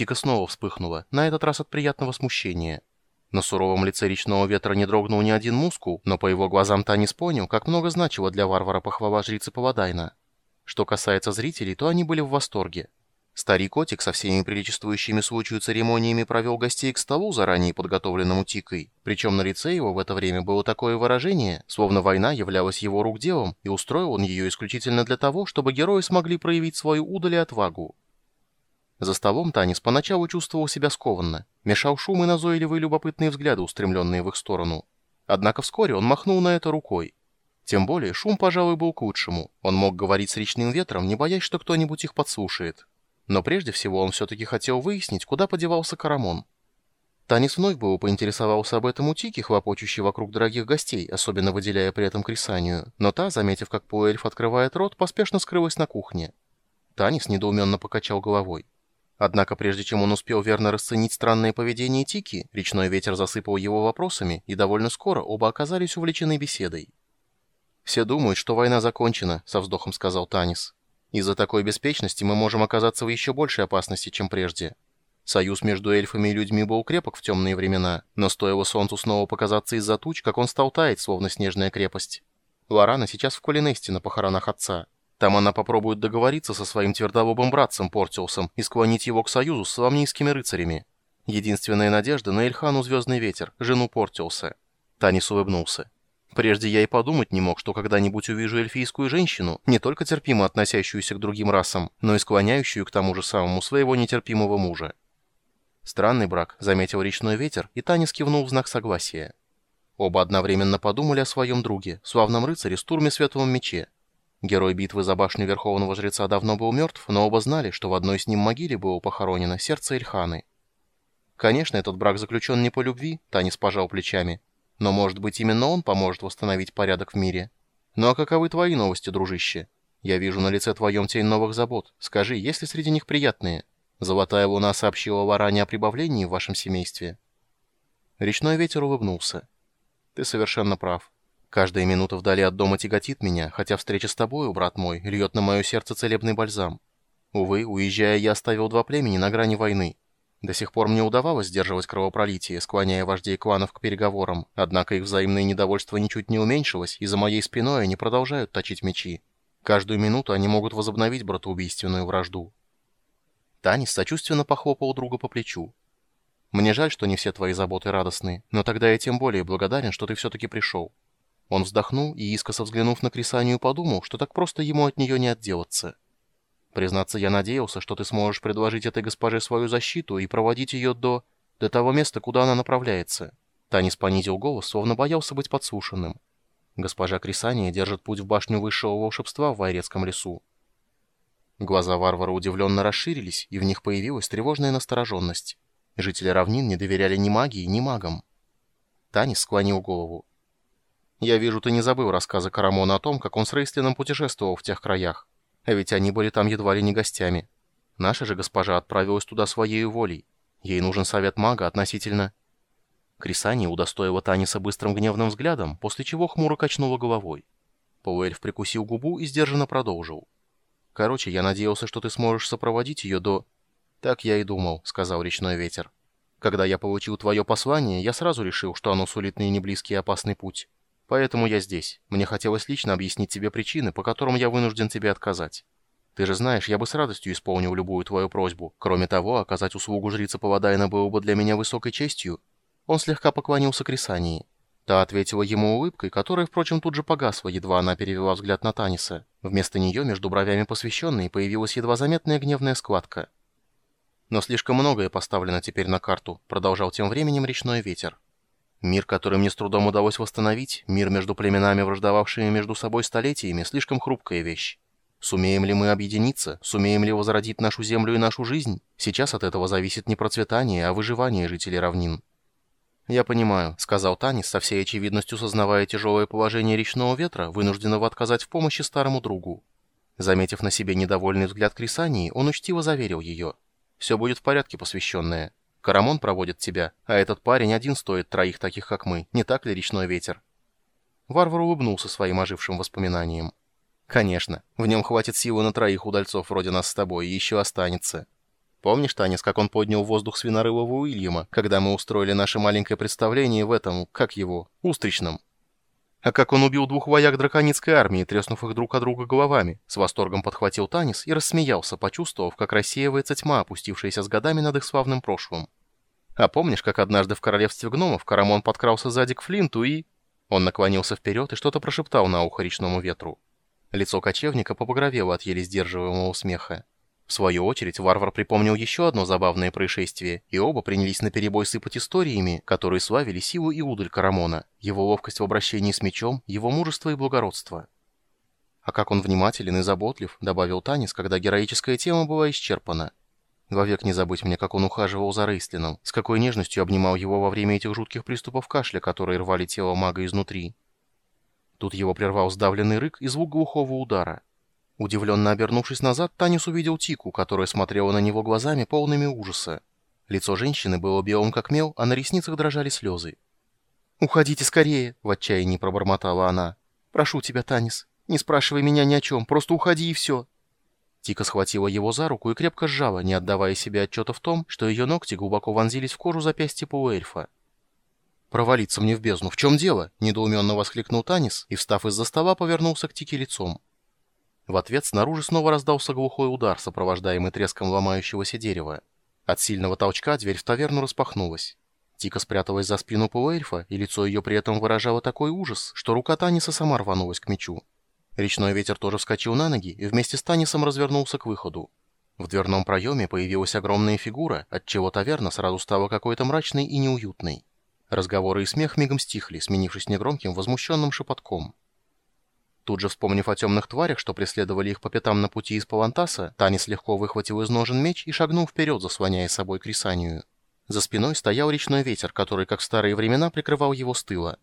Тика снова вспыхнула, на этот раз от приятного смущения. На суровом лице речного ветра не дрогнул ни один мускул, но по его глазам Танис понял, как много значило для варвара похвала жрицы Павадайна. Что касается зрителей, то они были в восторге. Старый котик со всеми приличествующими случаю церемониями провел гостей к столу, заранее подготовленному Тикой, причем на лице его в это время было такое выражение, словно война являлась его рук делом, и устроил он ее исключительно для того, чтобы герои смогли проявить свою удаль и отвагу. За столом Танис поначалу чувствовал себя скованно, мешал шум и назойливые любопытные взгляды, устремленные в их сторону. Однако вскоре он махнул на это рукой. Тем более шум, пожалуй, был к лучшему. Он мог говорить с речным ветром, не боясь, что кто-нибудь их подслушает. Но прежде всего он все-таки хотел выяснить, куда подевался Карамон. Танис вновь было поинтересовался об этом у Тики, хлопочущей вокруг дорогих гостей, особенно выделяя при этом Крисанию, но та, заметив, как полуэльф открывает рот, поспешно скрылась на кухне. Танис недоуменно покачал головой. Однако прежде чем он успел верно расценить странное поведение Тики, речной ветер засыпал его вопросами, и довольно скоро оба оказались увлечены беседой. «Все думают, что война закончена», — со вздохом сказал Танис. Из-за такой беспечности мы можем оказаться в еще большей опасности, чем прежде. Союз между эльфами и людьми был крепок в темные времена, но стоило солнцу снова показаться из-за туч, как он стал таять, словно снежная крепость. Лорана сейчас в Кулинесте на похоронах отца. Там она попробует договориться со своим твердолобым братцем Портиусом и склонить его к союзу с соломнийскими рыцарями. Единственная надежда на Эльхану Звездный Ветер, жену Портиуса. Танис улыбнулся. Прежде я и подумать не мог, что когда-нибудь увижу эльфийскую женщину, не только терпимо относящуюся к другим расам, но и склоняющую к тому же самому своего нетерпимого мужа. Странный брак, заметил речной ветер, и Танис кивнул в знак согласия. Оба одновременно подумали о своем друге, славном рыцаре с турме Светлом Мече. Герой битвы за башню Верховного Жреца давно был мертв, но оба знали, что в одной с ним могиле было похоронено сердце Эльханы. Конечно, этот брак заключен не по любви, Танис пожал плечами, но, может быть, именно он поможет восстановить порядок в мире. Ну а каковы твои новости, дружище? Я вижу на лице твоем тень новых забот. Скажи, есть ли среди них приятные? Золотая луна сообщила Варане о прибавлении в вашем семействе. Речной ветер улыбнулся. Ты совершенно прав. Каждая минута вдали от дома тяготит меня, хотя встреча с тобою, брат мой, льет на мое сердце целебный бальзам. Увы, уезжая, я оставил два племени на грани войны. До сих пор мне удавалось сдерживать кровопролитие, склоняя вождей кланов к переговорам, однако их взаимное недовольство ничуть не уменьшилось, и за моей спиной они продолжают точить мечи. Каждую минуту они могут возобновить братоубийственную вражду. Танис сочувственно похлопал друга по плечу. «Мне жаль, что не все твои заботы радостны, но тогда я тем более благодарен, что ты все-таки пришел». Он вздохнул и, искоса взглянув на Крисанию, подумал, что так просто ему от нее не отделаться. Признаться, я надеялся, что ты сможешь предложить этой госпоже свою защиту и проводить ее до... до того места, куда она направляется». Танис понизил голос, словно боялся быть подслушанным. Госпожа Крисания держит путь в башню высшего волшебства в Вайрецком лесу. Глаза варвара удивленно расширились, и в них появилась тревожная настороженность. Жители равнин не доверяли ни магии, ни магам. Танис склонил голову. «Я вижу, ты не забыл рассказы Карамона о том, как он с Рейстлином путешествовал в тех краях. А ведь они были там едва ли не гостями. Наша же госпожа отправилась туда своей волей. Ей нужен совет мага относительно... Крисани удостоила Таниса быстрым гневным взглядом, после чего хмуро качнула головой. Полуэльф прикусил губу и сдержанно продолжил. «Короче, я надеялся, что ты сможешь сопроводить ее до...» «Так я и думал», — сказал речной ветер. «Когда я получил твое послание, я сразу решил, что оно сулит ныне близкий и опасный путь. Поэтому я здесь. Мне хотелось лично объяснить тебе причины, по которым я вынужден тебе отказать. Ты же знаешь, я бы с радостью исполнил любую твою просьбу. Кроме того, оказать услугу жрице Павадайна было бы для меня высокой честью. Он слегка поклонился Крисании. Та ответила ему улыбкой, которая, впрочем, тут же погасла, едва она перевела взгляд на Таниса. Вместо нее между бровями посвященной появилась едва заметная гневная складка. «Но слишком многое поставлено теперь на карту», — продолжал тем временем речной ветер. Мир, который мне с трудом удалось восстановить, мир между племенами, враждовавшими между собой столетиями, слишком хрупкая вещь. Сумеем ли мы объединиться? Сумеем ли возродить нашу землю и нашу жизнь? Сейчас от этого зависит не процветание, а выживание жителей равнин. «Я понимаю», — сказал Танис, со всей очевидностью сознавая тяжелое положение речного ветра, вынужденного отказать в помощи старому другу. Заметив на себе недовольный взгляд Крисании, он учтиво заверил ее. «Все будет в порядке, посвященная. Карамон проводит тебя, а этот парень один стоит троих таких, как мы, не так ли, речной ветер?» Варвар улыбнулся своим ожившим воспоминанием. «Конечно, в нем хватит силы на троих удальцов вроде нас с тобой, и еще останется». Помнишь, Танис, как он поднял воздух свинорылого Уильяма, когда мы устроили наше маленькое представление в этом, как его, устричном? А как он убил двух вояк драконицкой армии, треснув их друг от друга головами, с восторгом подхватил Танис и рассмеялся, почувствовав, как рассеивается тьма, опустившаяся с годами над их славным прошлым. А помнишь, как однажды в королевстве гномов Карамон подкрался сзади к Флинту и... Он наклонился вперед и что-то прошептал на ухо речному ветру. Лицо кочевника побагровело от еле сдерживаемого смеха. В свою очередь, варвар припомнил еще одно забавное происшествие, и оба принялись наперебой сыпать историями, которые славили силу и удаль Карамона, его ловкость в обращении с мечом, его мужество и благородство. «А как он внимателен и заботлив», — добавил Танис, когда героическая тема была исчерпана. Вовек не забыть мне, как он ухаживал за Рейстлином, с какой нежностью обнимал его во время этих жутких приступов кашля, которые рвали тело мага изнутри. Тут его прервал сдавленный рык и звук глухого удара. Удивленно обернувшись назад, Танис увидел Тику, которая смотрела на него глазами, полными ужаса. Лицо женщины было белым как мел, а на ресницах дрожали слезы. «Уходите скорее!» — в отчаянии пробормотала она. «Прошу тебя, Танис, не спрашивай меня ни о чем, просто уходи и все!» Тика схватила его за руку и крепко сжала, не отдавая себе отчета в том, что ее ногти глубоко вонзились в кожу запястья полуэльфа. «Провалиться мне в бездну! В чем дело?» — недоуменно воскликнул Танис и, встав из-за стола, повернулся к Тике лицом. В ответ снаружи снова раздался глухой удар, сопровождаемый треском ломающегося дерева. От сильного толчка дверь в таверну распахнулась. Тика спряталась за спину полуэльфа, и лицо ее при этом выражало такой ужас, что рука Таниса сама рванулась к мечу. Речной ветер тоже вскочил на ноги и вместе с Танисом развернулся к выходу. В дверном проеме появилась огромная фигура, отчего таверна сразу стала какой-то мрачной и неуютной. Разговоры и смех мигом стихли, сменившись негромким возмущенным шепотком. Тут же вспомнив о темных тварях, что преследовали их по пятам на пути из Палантаса, Танис легко выхватил из ножен меч и шагнул вперед, заслоняя собой Крисанию. За спиной стоял речной ветер, который, как в старые времена, прикрывал его с тыла.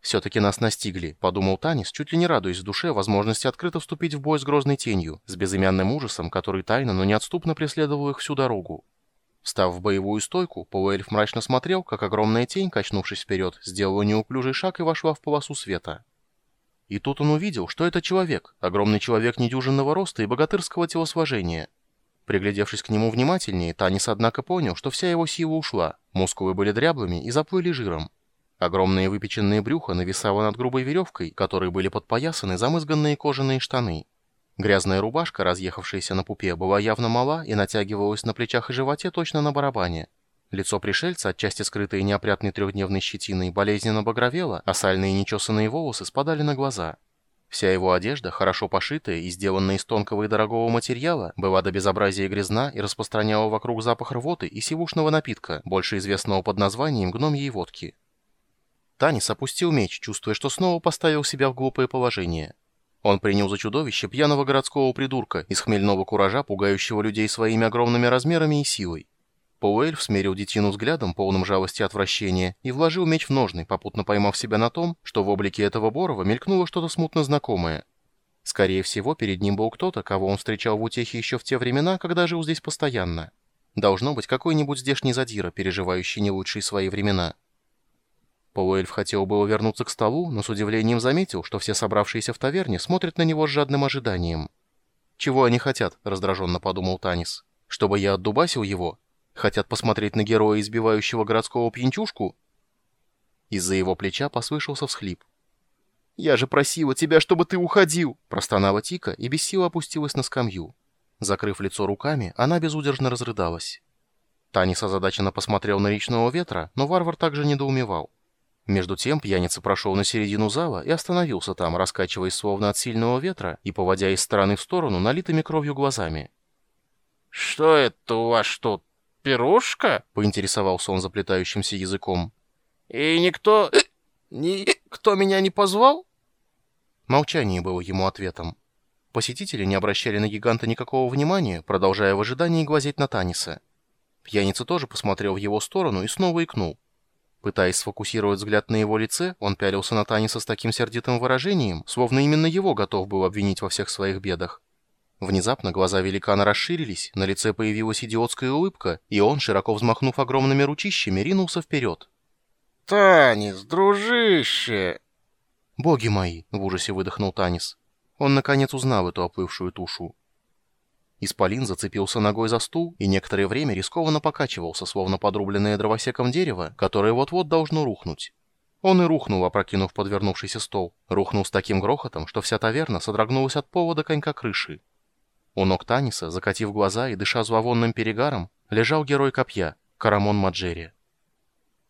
«Все-таки нас настигли», — подумал Танис, чуть ли не радуясь в душе возможности открыто вступить в бой с грозной тенью, с безымянным ужасом, который тайно, но неотступно преследовал их всю дорогу. Встав в боевую стойку, полуэльф мрачно смотрел, как огромная тень, качнувшись вперед, сделала неуклюжий шаг и вошла в полосу света. И тут он увидел, что это человек, огромный человек недюжинного роста и богатырского телосложения. Приглядевшись к нему внимательнее, Танис, однако, понял, что вся его сила ушла, мускулы были дряблыми и заплыли жиром. Огромные выпеченные брюхо нависало над грубой веревкой, которой были подпоясаны замызганные кожаные штаны. Грязная рубашка, разъехавшаяся на пупе, была явно мала и натягивалась на плечах и животе точно на барабане. Лицо пришельца, отчасти скрытое неопрятной трехдневной щетиной, болезненно багровело, а сальные нечесанные волосы спадали на глаза. Вся его одежда, хорошо пошитая и сделанная из тонкого и дорогого материала, была до безобразия грязна и распространяла вокруг запах рвоты и сивушного напитка, больше известного под названием гномьей водки. Танис опустил меч, чувствуя, что снова поставил себя в глупое положение. Он принял за чудовище пьяного городского придурка из хмельного куража, пугающего людей своими огромными размерами и силой. Полуэльф смерил детину взглядом, полным жалости и отвращения, и вложил меч в ножны, попутно поймав себя на том, что в облике этого Борова мелькнуло что-то смутно знакомое. Скорее всего, перед ним был кто-то, кого он встречал в утехе еще в те времена, когда жил здесь постоянно. Должно быть какой-нибудь здешний задира, переживающий не лучшие свои времена. Полуэльф хотел было вернуться к столу, но с удивлением заметил, что все собравшиеся в таверне смотрят на него с жадным ожиданием. «Чего они хотят?» — раздраженно подумал Танис. «Чтобы я отдубасил его? Хотят посмотреть на героя, избивающего городского пьянчушку?» Из-за его плеча послышался всхлип. «Я же просила тебя, чтобы ты уходил!» Простонала Тика и без сил опустилась на скамью. Закрыв лицо руками, она безудержно разрыдалась. Танис озадаченно посмотрел на речного ветра, но варвар также недоумевал. Между тем пьяница прошел на середину зала и остановился там, раскачиваясь словно от сильного ветра и поводя из стороны в сторону налитыми кровью глазами. «Что это у вас тут, пирушка?» — поинтересовался он заплетающимся языком. «И никто... Э, никто меня не позвал?» Молчание было ему ответом. Посетители не обращали на гиганта никакого внимания, продолжая в ожидании глазеть на Таниса. Пьяница тоже посмотрел в его сторону и снова икнул. Пытаясь сфокусировать взгляд на его лице, он пялился на Таниса с таким сердитым выражением, словно именно его готов был обвинить во всех своих бедах. Внезапно глаза великана расширились, на лице появилась идиотская улыбка, и он, широко взмахнув огромными ручищами, ринулся вперед. «Танис, дружище!» «Боги мои!» — в ужасе выдохнул Танис. Он, наконец, узнал эту оплывшую тушу. Исполин зацепился ногой за стул и некоторое время рискованно покачивался, словно подрубленное дровосеком дерево, которое вот-вот должно рухнуть. Он и рухнул, опрокинув подвернувшийся стол. Рухнул с таким грохотом, что вся таверна содрогнулась от повода конька крыши. У ног Таниса, закатив глаза и дыша зловонным перегаром, лежал герой копья, Карамон Маджерия.